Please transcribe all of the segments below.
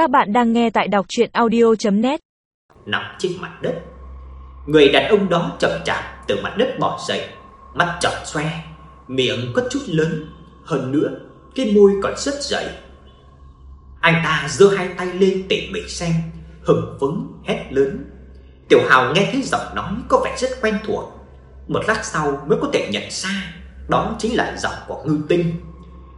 Các bạn đang nghe tại đọc chuyện audio.net Nằm trên mặt đất. Người đàn ông đó chậm chạp từ mặt đất bỏ dậy, Mắt tròn xoe, Miệng có chút lớn. Hơn nữa, cái môi còn rất dày. Anh ta giơ hai tay lên tỉ mỉ xem, Hừng phấn, hét lớn. Tiểu Hào nghe thấy giọng nói có vẻ rất quen thuộc. Một lát sau mới có thể nhận ra, Đó chính là giọng của ngư tinh.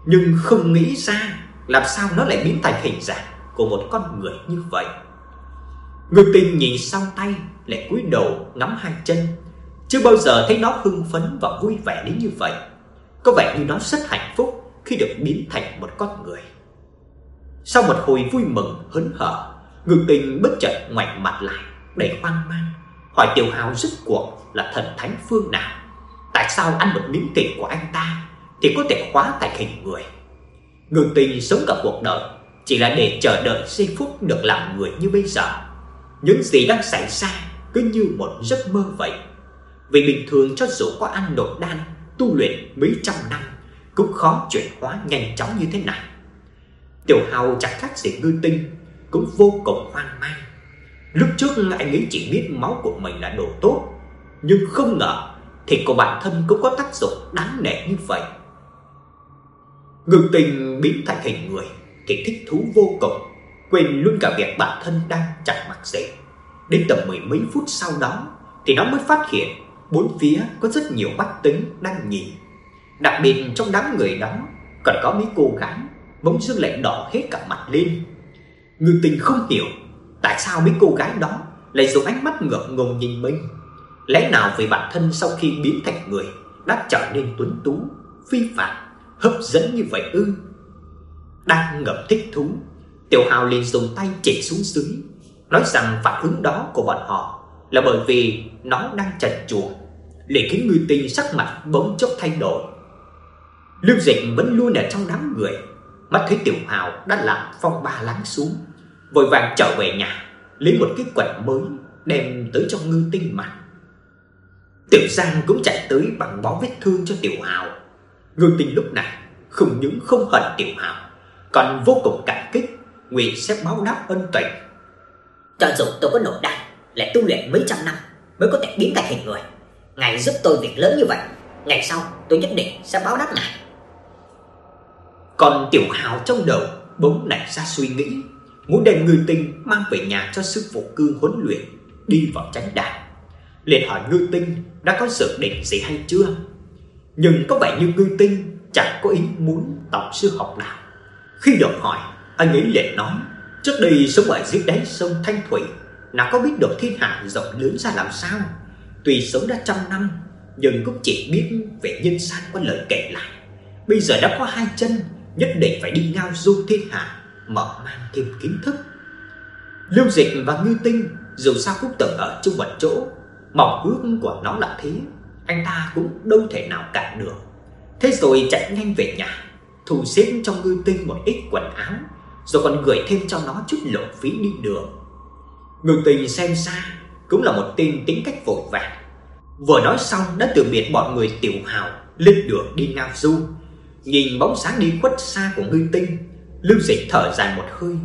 Nhưng không nghĩ ra Làm sao nó lại biến thành hình dạng của một con người như vậy. Ngư Tinh nhìn sang tay, lại cúi đầu ngắm hai chân, chưa bao giờ thấy nó hưng phấn và vui vẻ đến như vậy. Có vẻ như nó rất hạnh phúc khi được biến thành một con người. Sau một hồi vui mừng hớn hở, Ngư Tinh bất chợt ngoảnh mặt lại, đầy hoang mang, hỏi Tiểu Hào rốt cuộc là thần thánh phương nào? Tại sao ăn một miếng thịt của anh ta thì có thể hóa thành hình người? Ngư Tinh sống cả cuộc đời chỉ là để chờ đợi giây phút được làm người như bây giờ. Những gì đang xảy ra cứ như một giấc mơ vậy. Vì bình thường cho dù có ăn nội đan, tu luyện mấy trăm năm cũng khó chuyển hóa nhanh chóng như thế này. Tiểu Hào chẳng khác gì ngư tinh, cũng vô cùng hoang mang. Lúc trước anh ấy chỉ biết máu của mình là đồ tốt, nhưng không ngờ thịt của bản thân cũng có tác dụng đáng nể như vậy. Ngư tinh biến thành hình người thì thích thú vô cùng, quên luôn cả việc bản thân đang chẳng mặc gì. Đến tầm mười mấy phút sau đó thì nó mới phát hiện bốn phía có rất nhiều bách tính đang nhìn. Đặc biệt trong đám người đó còn có mấy cô gái bỗng dưng lại đỏ hết cả mặt lên. Ngư Tình không hiểu tại sao mấy cô gái đó lại dùng ánh mắt ngượng ngùng nhìn mình. Lẽ nào vì bản thân sau khi biến thành người đã trở nên tuấn tú, phi phàm, hấp dẫn như vậy ư? Đang ngập thích thú, Tiểu Hào liền dùng tay chỉ xuống dưới, nói rằng phản ứng đó của bọn họ là bởi vì nó đang chần chùa, liền khiến ngư tinh sắc mặt bỗng chốc thay đổi. Lưu Dịch vẫn luôn ở trong đám người, mắt thấy Tiểu Hào đã làm phong ba lắng xuống, vội vàng trở về nhà, lấy một cái quần mới đem tới cho Ngư Tinh mặc. Tiểu Giang cũng chạy tới bằng bó vết thương cho Tiểu Hào. Ngư Tinh lúc này không những không hận Tiểu Hào, còn vô cùng cảm kích, nguyện sẽ báo đáp ân tình. Cho dù tôi có nội đan, lại tu luyện mấy trăm năm mới có thể biến thành hình người, ngài giúp tôi việc lớn như vậy, ngày sau tôi nhất định sẽ báo đáp ngài. Còn Tiểu Hào trong đầu bỗng nảy ra suy nghĩ, muốn đem Ngư Tinh mang về nhà cho sư phụ cương huấn luyện, đi vào chánh đạo. liền hỏi Ngư Tinh đã có dự định gì hay chưa. Nhưng có vẻ như Ngư Tinh chẳng có ý muốn tập sư học nào. Khi được hỏi, anh ấy liền nói, trước đây sống ở dưới đáy sông Thanh Thủy, nào có biết được thiên hạ rộng lớn ra làm sao. Tuy sống đã trăm năm, nhưng cũng chỉ biết về nhân gian qua lời kể lại. Bây giờ đã có hai chân, nhất định phải đi ngao du thiên hạ, mở mang thêm kiến thức. Lưu Dịch và Ngư Tinh dù sao cũng từng ở chung một chỗ, mong ước của nó là thế, anh ta cũng đâu thể nào cản được. Thế rồi chạy nhanh về nhà, thu xếp cho Ngư Tinh một ít quần áo, rồi còn gửi thêm cho nó chút lộ phí đi đường. Ngư Tinh xem ra cũng là một tên tính cách vội vàng. Vừa nói xong đã từ biệt bọn người tiểu hào lên đường đi Nam du. Nhìn bóng sáng đi khuất xa của Ngư Tinh, Lưu Dịch thở dài một hơi.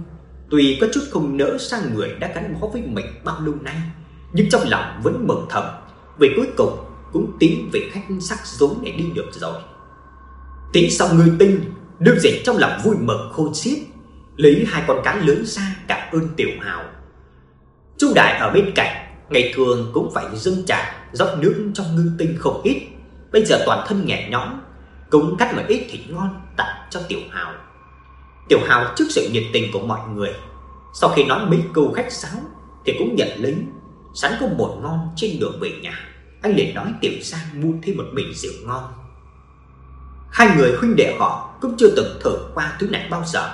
Tuy có chút không nỡ sang người đã gắn bó với mình bao lâu nay, nhưng trong lòng vẫn mừng thầm, vì cuối cùng cũng tiến về khách sắc rốn để đi được rồi. Tính xong người tinh, Lưu Dịch trong lòng vui mừng khôn xiết, lấy hai con cá lớn ra cảm ơn Tiểu Hào. Chu Đại ở bên cạnh, ngày thường cũng phải dâng trà rót nước cho ngư tinh không ít, bây giờ toàn thân nhẹ nhõm, cũng cắt một ít thịt ngon tặng cho Tiểu Hào. Tiểu Hào trước sự nhiệt tình của mọi người, sau khi nói mấy câu khách sáo thì cũng nhận lấy, sẵn có bột ngon trên đường về nhà, anh liền nói Tiểu sang mua thêm một bình rượu ngon. Hai người huynh đệ họ cũng chưa từng thử qua thứ này bao giờ.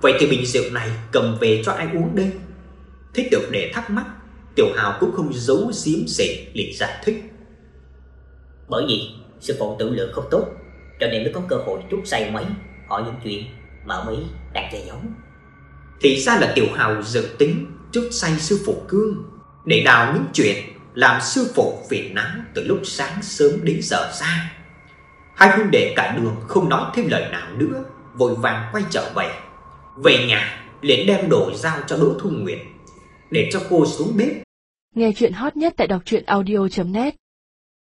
Vậy thì bình rượu này cầm về cho ai uống đây? Thích tiểu đệ thắc mắc, Tiểu Hào cũng không giấu giếm gì liền giải thích. Bởi vì sư phụ tự lượng không tốt, cho nên mới có cơ hội chút say mấy hỏi những chuyện mà Mỹ đang che giấu. Thì ra là Tiểu Hào dự tính chút say sư phụ cương để đào những chuyện làm sư phụ phiền não từ lúc sáng sớm đến giờ xa. Hai huynh đệ cả đường không nói thêm lời nào nữa, vội vàng quay trở về. Về nhà, liền đem đồ giao cho Đỗ Thu Nguyệt để cho cô xuống bếp. Nghe chuyện hot nhất tại đọc truyện audio.net